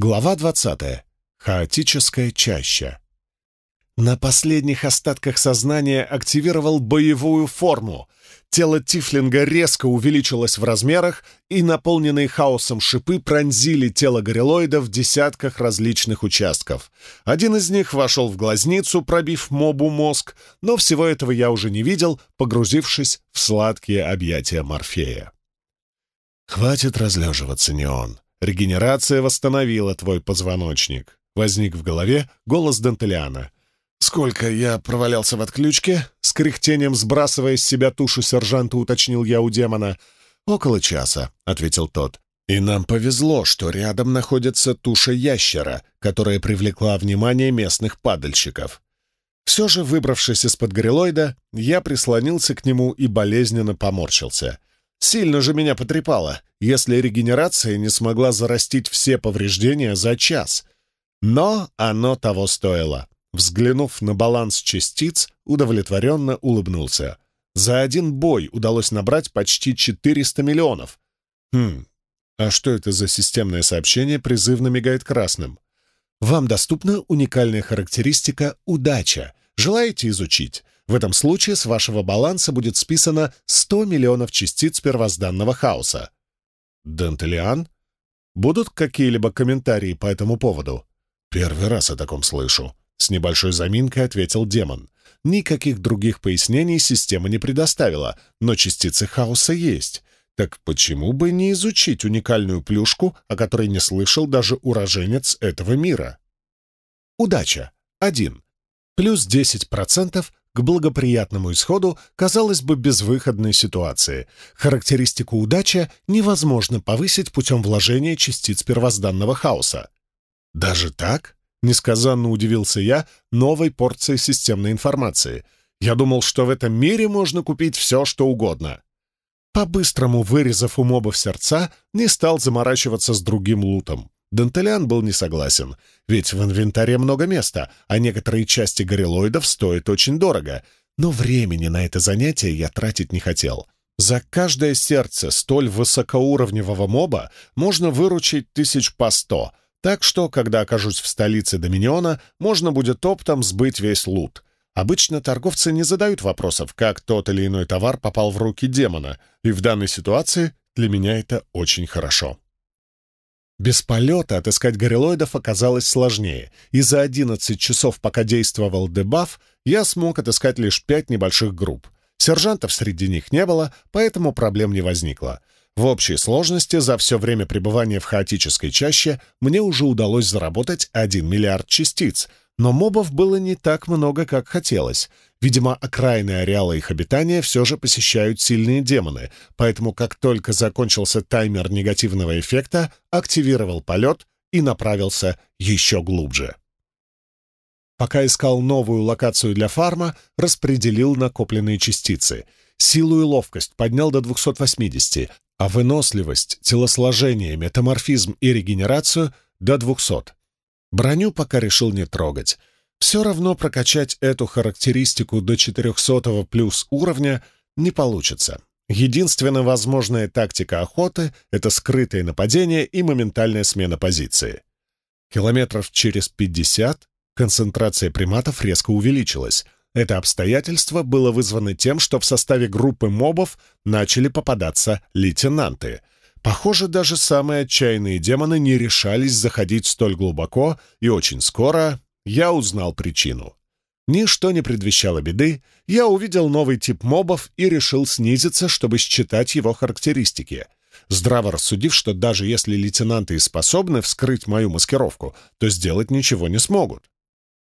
Глава 20. Хаотическая чаща. На последних остатках сознания активировал боевую форму. Тело Тифлинга резко увеличилось в размерах, и наполненные хаосом шипы пронзили тело горилоида в десятках различных участков. Один из них вошел в глазницу, пробив мобу мозг, но всего этого я уже не видел, погрузившись в сладкие объятия Морфея. «Хватит разлеживаться, Неон. Регенерация восстановила твой позвоночник». Возник в голове голос Дантелиана — «Сколько я провалялся в отключке?» С кряхтением сбрасывая с себя тушу сержанта, уточнил я у демона. «Около часа», — ответил тот. «И нам повезло, что рядом находится туша ящера, которая привлекла внимание местных падальщиков. Все же, выбравшись из-под горилоида, я прислонился к нему и болезненно поморщился. Сильно же меня потрепало, если регенерация не смогла зарастить все повреждения за час. Но оно того стоило. Взглянув на баланс частиц, удовлетворенно улыбнулся. За один бой удалось набрать почти 400 миллионов. Хм, а что это за системное сообщение призывно мигает красным? Вам доступна уникальная характеристика «Удача». Желаете изучить? В этом случае с вашего баланса будет списано 100 миллионов частиц первозданного хаоса. Дентелиан? Будут какие-либо комментарии по этому поводу? Первый раз о таком слышу. С небольшой заминкой ответил демон. Никаких других пояснений система не предоставила, но частицы хаоса есть. Так почему бы не изучить уникальную плюшку, о которой не слышал даже уроженец этого мира? Удача. 1. Плюс 10% к благоприятному исходу, казалось бы, безвыходной ситуации. Характеристику удача невозможно повысить путем вложения частиц первозданного хаоса. Даже так? Несказанно удивился я новой порции системной информации. Я думал, что в этом мире можно купить все, что угодно. По-быстрому вырезав у мобов сердца, не стал заморачиваться с другим лутом. Дантелян был не согласен, ведь в инвентаре много места, а некоторые части горилоидов стоят очень дорого. Но времени на это занятие я тратить не хотел. За каждое сердце столь высокоуровневого моба можно выручить тысяч по сто — так что, когда окажусь в столице Доминиона, можно будет оптом сбыть весь лут. Обычно торговцы не задают вопросов, как тот или иной товар попал в руки демона, и в данной ситуации для меня это очень хорошо. Без полета отыскать горилоидов оказалось сложнее, и за 11 часов, пока действовал дебаф, я смог отыскать лишь пять небольших групп. Сержантов среди них не было, поэтому проблем не возникло. В общей сложности за все время пребывания в хаотической чаще мне уже удалось заработать 1 миллиард частиц, но мобов было не так много, как хотелось. Видимо, окраины ареала их обитания все же посещают сильные демоны, поэтому как только закончился таймер негативного эффекта, активировал полет и направился еще глубже. Пока искал новую локацию для фарма, распределил накопленные частицы. Силу и ловкость поднял до 280, а выносливость, телосложение, метаморфизм и регенерацию — до 200. Броню пока решил не трогать. Все равно прокачать эту характеристику до 400 плюс уровня не получится. Единственная возможная тактика охоты — это скрытое нападение и моментальная смена позиции. Километров через 50 концентрация приматов резко увеличилась — это обстоятельство было вызвано тем, что в составе группы мобов начали попадаться лейтенанты. Похоже, даже самые отчаянные демоны не решались заходить столь глубоко, и очень скоро я узнал причину. Ничто не предвещало беды, я увидел новый тип мобов и решил снизиться, чтобы считать его характеристики. Здраво рассудив, что даже если лейтенанты способны вскрыть мою маскировку, то сделать ничего не смогут.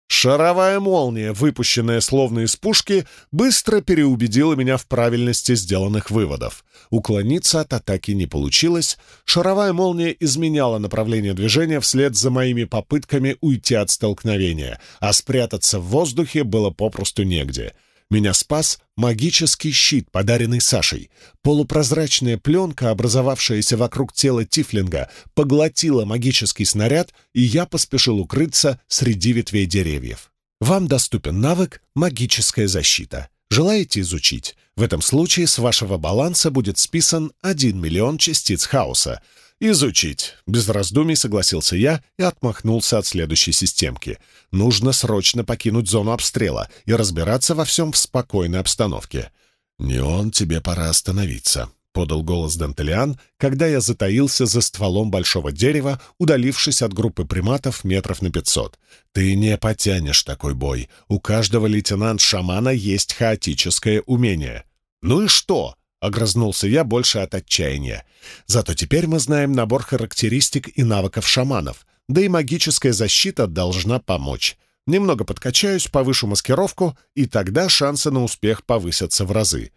Шаровая молния, выпущенная словно из пушки, быстро переубедила меня в правильности сделанных выводов. Уклониться от атаки не получилось. Шаровая молния изменяла направление движения вслед за моими попытками уйти от столкновения, а спрятаться в воздухе было попросту негде — меня спас магический щит, подаренный Сашей. Полупрозрачная пленка, образовавшаяся вокруг тела Тифлинга, поглотила магический снаряд, и я поспешил укрыться среди ветвей деревьев. Вам доступен навык «Магическая защита». Желаете изучить? В этом случае с вашего баланса будет списан 1 миллион частиц хаоса. «Изучить», — без раздумий согласился я и отмахнулся от следующей системки. «Нужно срочно покинуть зону обстрела и разбираться во всем в спокойной обстановке». «Не он, тебе пора остановиться», — подал голос Дантелиан, когда я затаился за стволом большого дерева, удалившись от группы приматов метров на пятьсот. «Ты не потянешь такой бой. У каждого лейтенант-шамана есть хаотическое умение». «Ну и что?» — огрызнулся я больше от отчаяния. «Зато теперь мы знаем набор характеристик и навыков шаманов, да и магическая защита должна помочь. Немного подкачаюсь, повышу маскировку, и тогда шансы на успех повысятся в разы.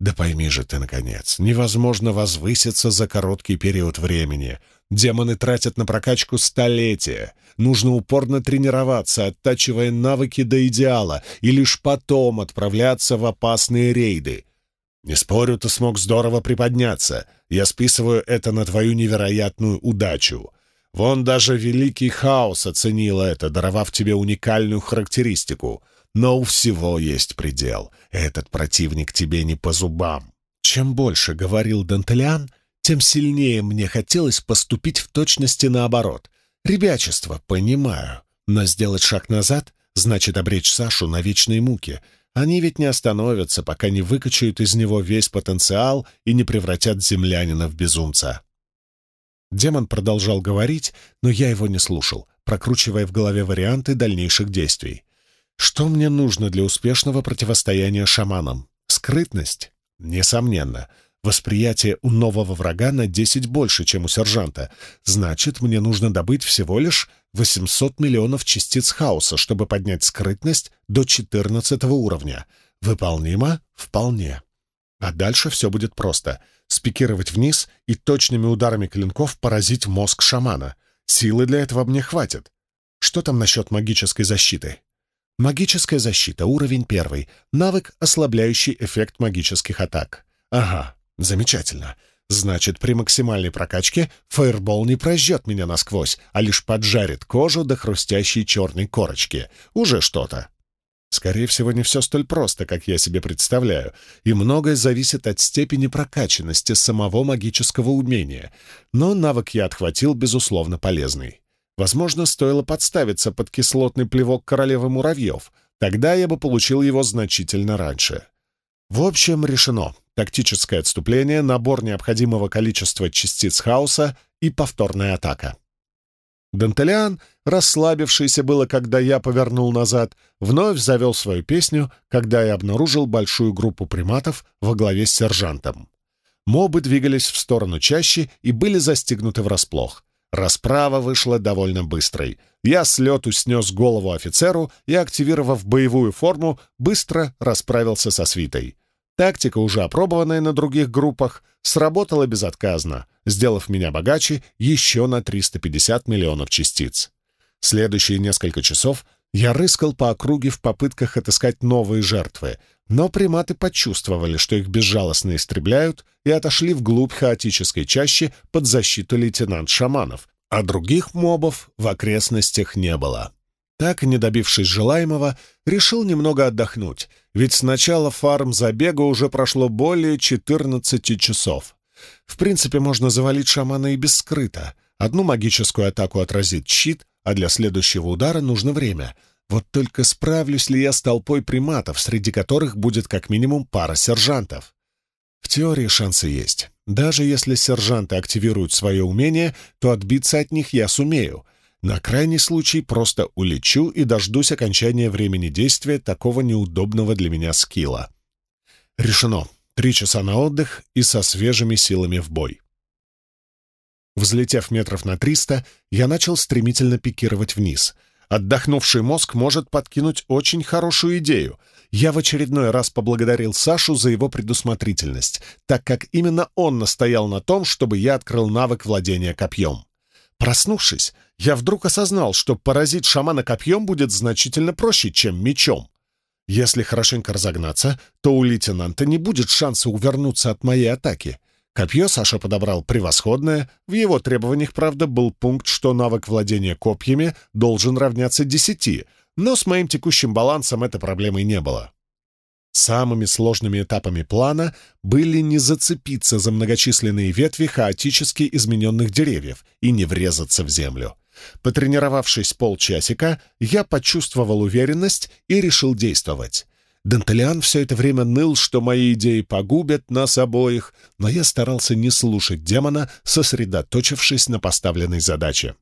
Да пойми же ты, наконец, невозможно возвыситься за короткий период времени. Демоны тратят на прокачку столетия. Нужно упорно тренироваться, оттачивая навыки до идеала, и лишь потом отправляться в опасные рейды. Не спорю, ты смог здорово приподняться. Я списываю это на твою невероятную удачу. Вон даже Великий Хаос оценил это, даровав тебе уникальную характеристику. Но у всего есть предел. Этот противник тебе не по зубам. Чем больше говорил Дантелиан, тем сильнее мне хотелось поступить в точности наоборот. Ребячество, понимаю. Но сделать шаг назад значит обречь Сашу на вечные муки — они ведь не остановятся, пока не выкачают из него весь потенциал и не превратят землянина в безумца. Демон продолжал говорить, но я его не слушал, прокручивая в голове варианты дальнейших действий. Что мне нужно для успешного противостояния шаманам? Скрытность? Несомненно. Восприятие у нового врага на 10 больше, чем у сержанта. Значит, мне нужно добыть всего лишь 800 миллионов частиц хаоса, чтобы поднять скрытность до 14 уровня. Выполнимо? Вполне. А дальше все будет просто. Спикировать вниз и точными ударами клинков поразить мозг шамана. Силы для этого мне хватит. Что там насчет магической защиты? Магическая защита, уровень первый. Навык, ослабляющий эффект магических атак. Ага, замечательно. Значит, при максимальной прокачке фаербол не прожжет меня насквозь, а лишь поджарит кожу до хрустящей черной корочки. Уже что-то. Скорее всего, не все столь просто, как я себе представляю, и многое зависит от степени прокачанности самого магического умения. Но навык я отхватил, безусловно, полезный. Возможно, стоило подставиться под кислотный плевок королевы муравьев. Тогда я бы получил его значительно раньше. В общем, решено. Тактическое отступление, набор необходимого количества частиц хаоса и повторная атака. Дантелиан, расслабившийся было, когда я повернул назад, вновь завел свою песню, когда я обнаружил большую группу приматов во главе с сержантом. Мобы двигались в сторону чаще и были застигнуты врасплох. Расправа вышла довольно быстрой. Я с лету снес голову офицеру и, активировав боевую форму, быстро расправился со свитой. Тактика, уже опробованная на других группах, сработала безотказно, сделав меня богаче еще на 350 миллионов частиц. Следующие несколько часов я рыскал по округе в попытках отыскать новые жертвы, но приматы почувствовали, что их безжалостно истребляют, и отошли вглубь хаотической чащи под защиту лейтенант-шаманов, а других мобов в окрестностях не было. Так, не добившись желаемого, решил немного отдохнуть, ведь с начала фарм-забега уже прошло более 14 часов. В принципе, можно завалить шамана и без. Одну магическую атаку отразит щит, а для следующего удара нужно время. Вот только справлюсь ли я с толпой приматов, среди которых будет как минимум пара сержантов? В теории шансы есть. Даже если сержанты активируют свое умение, то отбиться от них я сумею — на крайний случай просто улечу и дождусь окончания времени действия такого неудобного для меня скилла. Решено. Три часа на отдых и со свежими силами в бой. Взлетев метров на триста, я начал стремительно пикировать вниз. Отдохнувший мозг может подкинуть очень хорошую идею. Я в очередной раз поблагодарил Сашу за его предусмотрительность, так как именно он настоял на том, чтобы я открыл навык владения копьем. Проснувшись, я вдруг осознал, что поразить шамана копьем будет значительно проще, чем мечом. Если хорошенько разогнаться, то у лейтенанта не будет шанса увернуться от моей атаки. Копье Саша подобрал превосходное, в его требованиях, правда, был пункт, что навык владения копьями должен равняться десяти, но с моим текущим балансом этой проблемой не было. Самыми сложными этапами плана были не зацепиться за многочисленные ветви хаотически измененных деревьев и не врезаться в землю. Потренировавшись полчасика, я почувствовал уверенность и решил действовать. Дантелиан все это время ныл, что мои идеи погубят нас обоих, но я старался не слушать демона, сосредоточившись на поставленной задаче.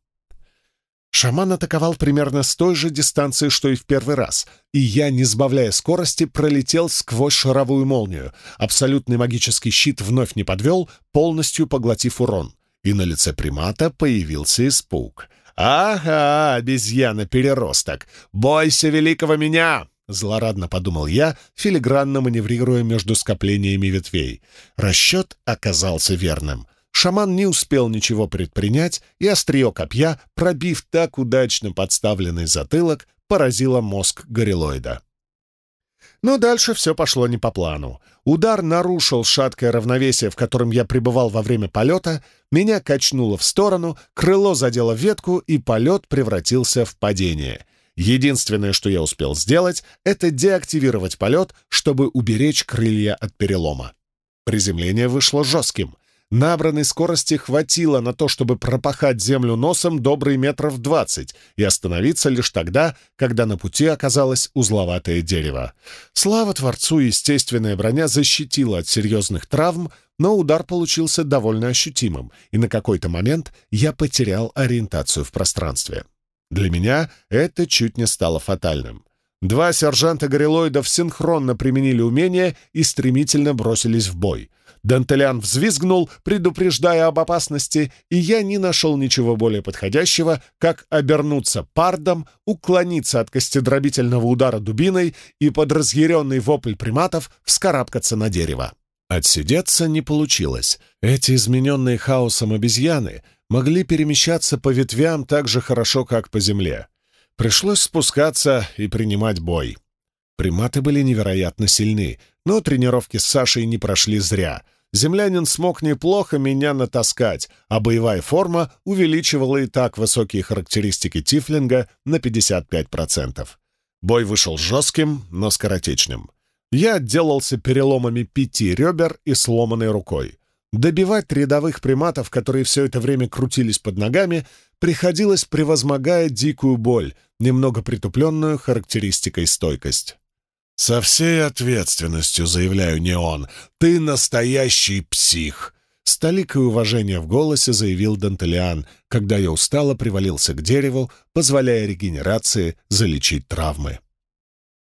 Шаман атаковал примерно с той же дистанции, что и в первый раз, и я, не сбавляя скорости, пролетел сквозь шаровую молнию. Абсолютный магический щит вновь не подвел, полностью поглотив урон. И на лице примата появился испуг. «Ага, обезьяна-переросток! Бойся великого меня!» Злорадно подумал я, филигранно маневрируя между скоплениями ветвей. Расчет оказался верным. Шаман не успел ничего предпринять, и острие копья, пробив так удачно подставленный затылок, поразило мозг горилоида. Но дальше все пошло не по плану. Удар нарушил шаткое равновесие, в котором я пребывал во время полета, меня качнуло в сторону, крыло задело ветку, и полет превратился в падение. Единственное, что я успел сделать, это деактивировать полет, чтобы уберечь крылья от перелома. Приземление вышло жестким. Набранной скорости хватило на то, чтобы пропахать землю носом добрый метров двадцать и остановиться лишь тогда, когда на пути оказалось узловатое дерево. Слава Творцу, естественная броня защитила от серьезных травм, но удар получился довольно ощутимым, и на какой-то момент я потерял ориентацию в пространстве. Для меня это чуть не стало фатальным. Два сержанта горилоидов синхронно применили умение и стремительно бросились в бой — Дантелян взвизгнул, предупреждая об опасности, и я не нашел ничего более подходящего, как обернуться пардом, уклониться от костедробительного удара дубиной и под разъяренный вопль приматов вскарабкаться на дерево. Отсидеться не получилось. Эти измененные хаосом обезьяны могли перемещаться по ветвям так же хорошо, как по земле. Пришлось спускаться и принимать бой. Приматы были невероятно сильны, но тренировки с Сашей не прошли зря — землянин смог неплохо меня натаскать, а боевая форма увеличивала и так высокие характеристики Тифлинга на 55%. Бой вышел жестким, но скоротечным. Я отделался переломами пяти ребер и сломанной рукой. Добивать рядовых приматов, которые все это время крутились под ногами, приходилось, превозмогая дикую боль, немного притупленную характеристикой стойкость. «Со всей ответственностью, заявляю не он, ты настоящий псих!» С толикой уважения в голосе заявил Дантелиан, когда я устало привалился к дереву, позволяя регенерации залечить травмы.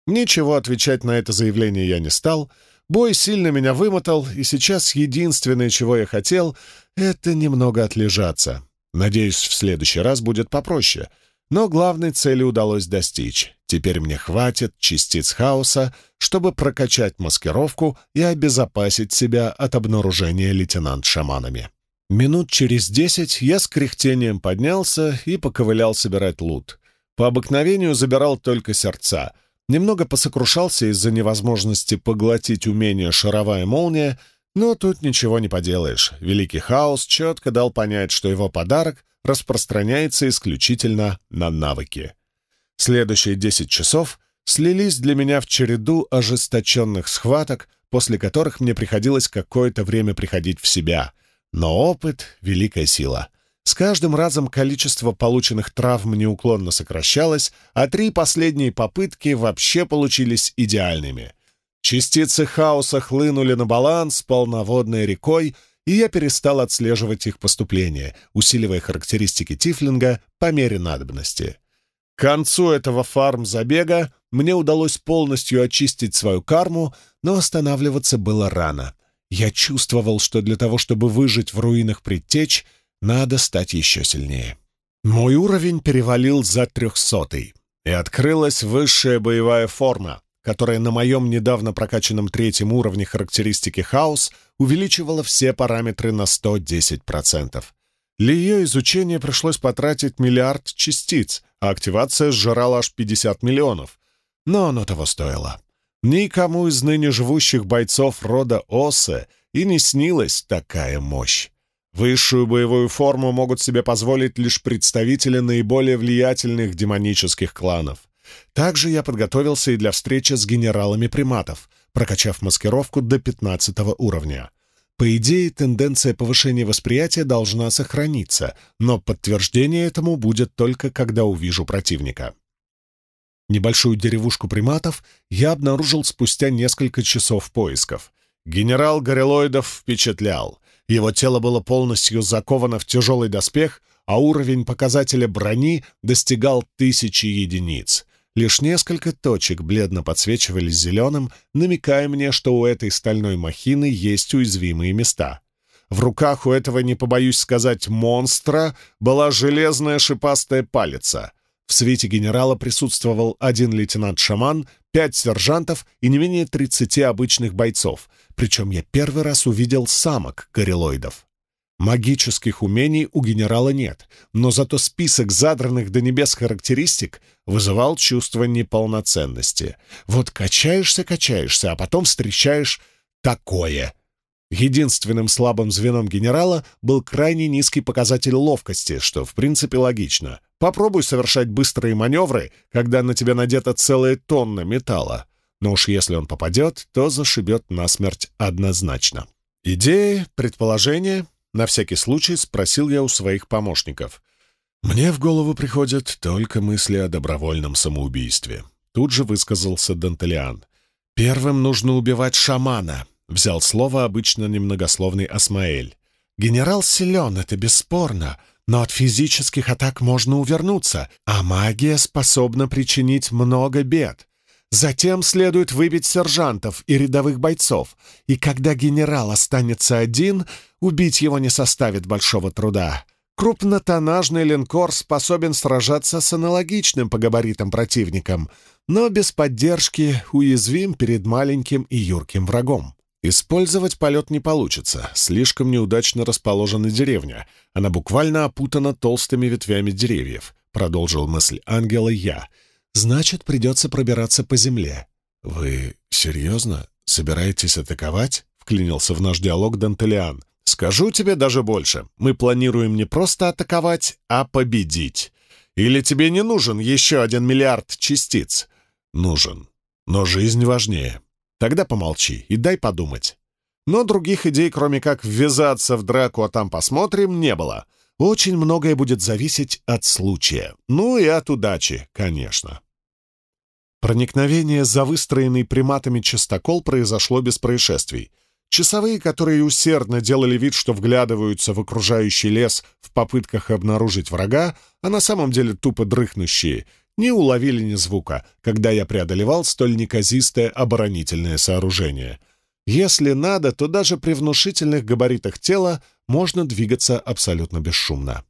Ничего отвечать на это заявление я не стал. Бой сильно меня вымотал, и сейчас единственное, чего я хотел, — это немного отлежаться. Надеюсь, в следующий раз будет попроще — но главной цели удалось достичь. Теперь мне хватит частиц хаоса, чтобы прокачать маскировку и обезопасить себя от обнаружения лейтенант-шаманами. Минут через десять я с кряхтением поднялся и поковылял собирать лут. По обыкновению забирал только сердца. Немного посокрушался из-за невозможности поглотить умение «Шаровая молния», но тут ничего не поделаешь. Великий хаос четко дал понять, что его подарок распространяется исключительно на навыки. Следующие 10 часов слились для меня в череду ожесточенных схваток, после которых мне приходилось какое-то время приходить в себя. Но опыт — великая сила. С каждым разом количество полученных травм неуклонно сокращалось, а три последние попытки вообще получились идеальными. Частицы хаоса хлынули на баланс полноводной рекой, и я перестал отслеживать их поступление, усиливая характеристики Тифлинга по мере надобности. К концу этого фарм-забега мне удалось полностью очистить свою карму, но останавливаться было рано. Я чувствовал, что для того, чтобы выжить в руинах предтеч, надо стать еще сильнее. Мой уровень перевалил за трехсотый, и открылась высшая боевая форма, которая на моем недавно прокачанном третьем уровне характеристики хаос увеличивала все параметры на 110%. Для ее изучения пришлось потратить миллиард частиц, а активация сжирала аж 50 миллионов. Но оно того стоило. Никому из ныне живущих бойцов рода Осе и не снилась такая мощь. Высшую боевую форму могут себе позволить лишь представители наиболее влиятельных демонических кланов — Также я подготовился и для встречи с генералами приматов, прокачав маскировку до 15 уровня. По идее, тенденция повышения восприятия должна сохраниться, но подтверждение этому будет только когда увижу противника. Небольшую деревушку приматов я обнаружил спустя несколько часов поисков. Генерал Горелоидов впечатлял. Его тело было полностью заковано в тяжелый доспех, а уровень показателя брони достигал тысячи единиц. Лишь несколько точек бледно подсвечивались зеленым, намекая мне, что у этой стальной махины есть уязвимые места. В руках у этого, не побоюсь сказать, монстра была железная шипастая палица. В свете генерала присутствовал один лейтенант-шаман, пять сержантов и не менее тридцати обычных бойцов, причем я первый раз увидел самок горилоидов. Магических умений у генерала нет, но зато список задранных до небес характеристик вызывал чувство неполноценности. Вот качаешься-качаешься, а потом встречаешь такое. Единственным слабым звеном генерала был крайне низкий показатель ловкости, что в принципе логично. Попробуй совершать быстрые маневры, когда на тебя надета целая тонна металла. Но уж если он попадет, то зашибет насмерть однозначно. Идеи, предположения на всякий случай спросил я у своих помощников. «Мне в голову приходят только мысли о добровольном самоубийстве». Тут же высказался Дантелиан. «Первым нужно убивать шамана», — взял слово обычно немногословный Асмаэль. «Генерал силен, это бесспорно, но от физических атак можно увернуться, а магия способна причинить много бед. Затем следует выбить сержантов и рядовых бойцов, и когда генерал останется один, убить его не составит большого труда. Крупнотоннажный линкор способен сражаться с аналогичным по габаритам противником, но без поддержки уязвим перед маленьким и юрким врагом. Использовать полет не получится, слишком неудачно расположена деревня, она буквально опутана толстыми ветвями деревьев, продолжил мысль ангела я — Значит, придется пробираться по земле. «Вы серьезно собираетесь атаковать?» — вклинился в наш диалог Дантелиан. «Скажу тебе даже больше. Мы планируем не просто атаковать, а победить. Или тебе не нужен еще один миллиард частиц?» «Нужен. Но жизнь важнее. Тогда помолчи и дай подумать». Но других идей, кроме как ввязаться в драку, а там посмотрим, не было. Очень многое будет зависеть от случая. Ну и от удачи, конечно. Проникновение за выстроенный приматами частокол произошло без происшествий. Часовые, которые усердно делали вид, что вглядываются в окружающий лес в попытках обнаружить врага, а на самом деле тупо дрыхнущие, не уловили ни звука, когда я преодолевал столь неказистое оборонительное сооружение. Если надо, то даже при внушительных габаритах тела можно двигаться абсолютно бесшумно.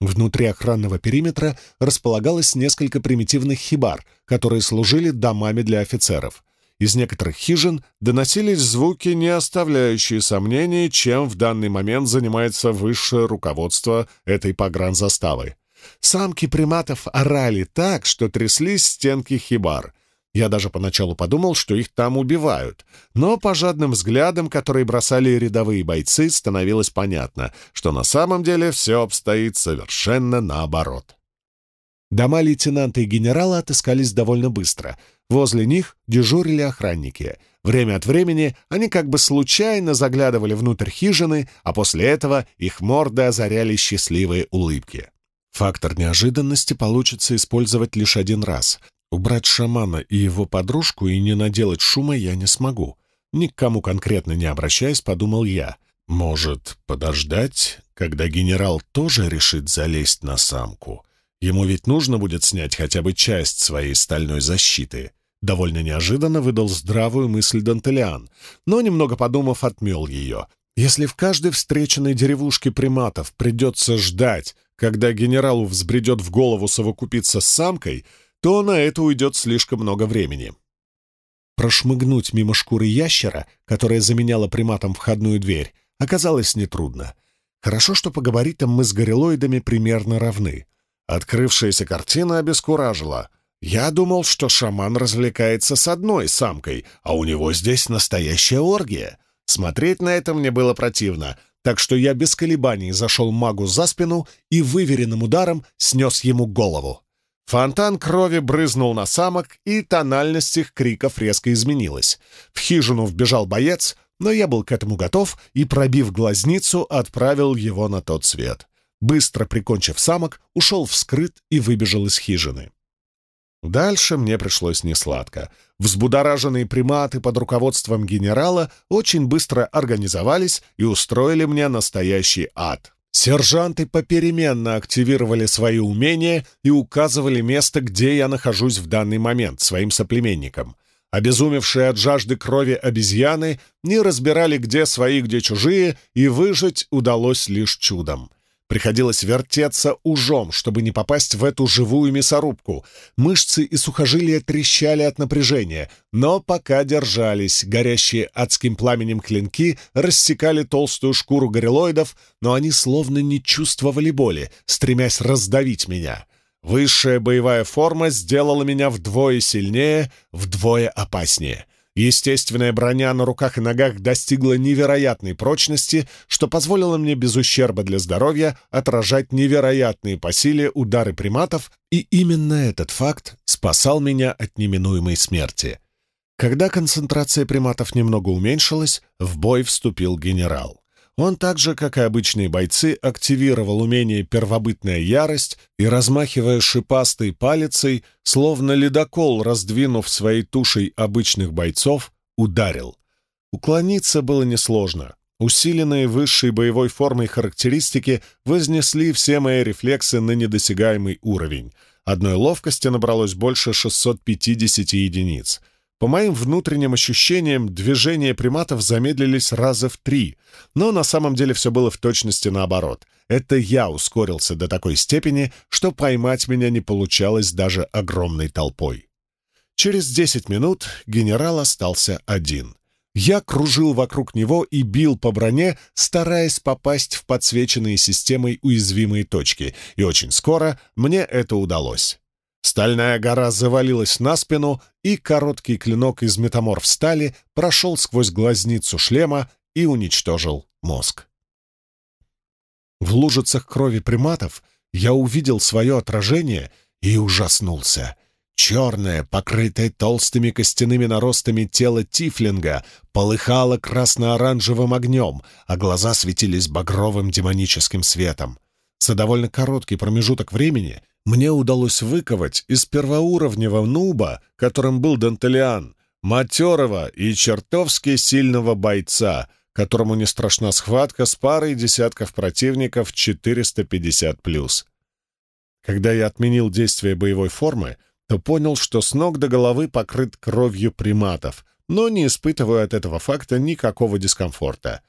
Внутри охранного периметра располагалось несколько примитивных хибар, которые служили домами для офицеров. Из некоторых хижин доносились звуки, не оставляющие сомнений, чем в данный момент занимается высшее руководство этой погранзаставы. Самки приматов орали так, что тряслись стенки хибар — я даже поначалу подумал, что их там убивают, но по жадным взглядам, которые бросали рядовые бойцы, становилось понятно, что на самом деле все обстоит совершенно наоборот. Дома лейтенанта и генерала отыскались довольно быстро. Возле них дежурили охранники. Время от времени они как бы случайно заглядывали внутрь хижины, а после этого их морды озаряли счастливые улыбки. Фактор неожиданности получится использовать лишь один раз, Убрать шамана и его подружку и не наделать шума я не смогу. Ни к кому конкретно не обращаясь, подумал я. Может, подождать, когда генерал тоже решит залезть на самку? Ему ведь нужно будет снять хотя бы часть своей стальной защиты. Довольно неожиданно выдал здравую мысль Дантелиан, но, немного подумав, отмел ее. Если в каждой встреченной деревушке приматов придется ждать, когда генералу взбредет в голову совокупиться с самкой — то на это уйдет слишком много времени. Прошмыгнуть мимо шкуры ящера, которая заменяла приматом входную дверь, оказалось нетрудно. Хорошо, что по габаритам мы с горилоидами примерно равны. Открывшаяся картина обескуражила. Я думал, что шаман развлекается с одной самкой, а у него здесь настоящая оргия. Смотреть на это мне было противно, так что я без колебаний зашел магу за спину и выверенным ударом снес ему голову. Фонтан крови брызнул на самок, и тональность их криков резко изменилась. В хижину вбежал боец, но я был к этому готов и, пробив глазницу, отправил его на тот свет. Быстро прикончив самок, ушел вскрыт и выбежал из хижины. Дальше мне пришлось несладко. Взбудораженные приматы под руководством генерала очень быстро организовались и устроили мне настоящий ад. Сержанты попеременно активировали свои умения и указывали место, где я нахожусь в данный момент, своим соплеменникам. Обезумевшие от жажды крови обезьяны не разбирали, где свои, где чужие, и выжить удалось лишь чудом. Приходилось вертеться ужом, чтобы не попасть в эту живую мясорубку. Мышцы и сухожилия трещали от напряжения, но пока держались. Горящие адским пламенем клинки рассекали толстую шкуру горилоидов, но они словно не чувствовали боли, стремясь раздавить меня. Высшая боевая форма сделала меня вдвое сильнее, вдвое опаснее — Естественная броня на руках и ногах достигла невероятной прочности, что позволило мне без ущерба для здоровья отражать невероятные по силе удары приматов, и именно этот факт спасал меня от неминуемой смерти. Когда концентрация приматов немного уменьшилась, в бой вступил генерал. Он так же, как и обычные бойцы, активировал умение «Первобытная ярость» и, размахивая шипастой палицей, словно ледокол, раздвинув своей тушей обычных бойцов, ударил. Уклониться было несложно. Усиленные высшей боевой формой характеристики вознесли все мои рефлексы на недосягаемый уровень. Одной ловкости набралось больше 650 единиц — по моим внутренним ощущениям, движения приматов замедлились раза в три, но на самом деле все было в точности наоборот. Это я ускорился до такой степени, что поймать меня не получалось даже огромной толпой. Через десять минут генерал остался один. Я кружил вокруг него и бил по броне, стараясь попасть в подсвеченные системой уязвимые точки, и очень скоро мне это удалось. Стальная гора завалилась на спину, и короткий клинок из метаморф стали прошел сквозь глазницу шлема и уничтожил мозг. В лужицах крови приматов я увидел свое отражение и ужаснулся. Черное, покрытое толстыми костяными наростами тело Тифлинга полыхало красно-оранжевым огнем, а глаза светились багровым демоническим светом. За довольно короткий промежуток времени мне удалось выковать из первоуровневого нуба, которым был Дантелиан, матерого и чертовски сильного бойца, которому не страшна схватка с парой десятков противников 450+. Когда я отменил действие боевой формы, то понял, что с ног до головы покрыт кровью приматов, но не испытываю от этого факта никакого дискомфорта.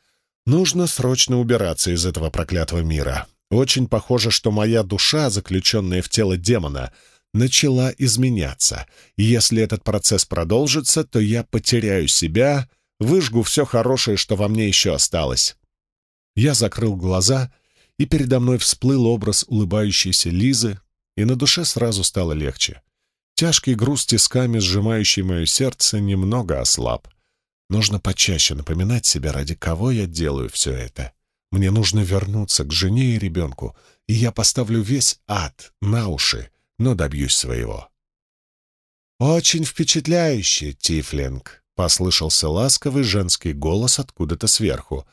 Нужно срочно убираться из этого проклятого мира. Очень похоже, что моя душа, заключенная в тело демона, начала изменяться, и если этот процесс продолжится, то я потеряю себя, выжгу все хорошее, что во мне еще осталось. Я закрыл глаза, и передо мной всплыл образ улыбающейся Лизы, и на душе сразу стало легче. Тяжкий груз тисками, сжимающий мое сердце, немного ослаб. Нужно почаще напоминать себе, ради кого я делаю все это. Мне нужно вернуться к жене и ребенку, и я поставлю весь ад на уши, но добьюсь своего. «Очень впечатляюще, Тифлинг», — послышался ласковый женский голос откуда-то сверху.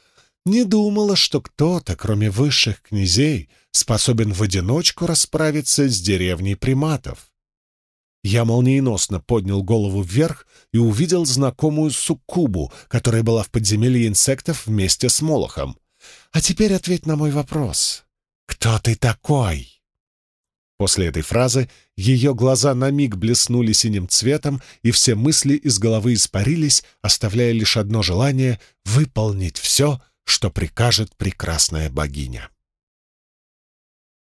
«Не думала, что кто-то, кроме высших князей, способен в одиночку расправиться с деревней приматов». Я молниеносно поднял голову вверх и увидел знакомую суккубу, которая была в подземелье инсектов вместе с Молохом. А теперь ответь на мой вопрос. Кто ты такой?» После этой фразы ее глаза на миг блеснули синим цветом, и все мысли из головы испарились, оставляя лишь одно желание — выполнить все, что прикажет прекрасная богиня.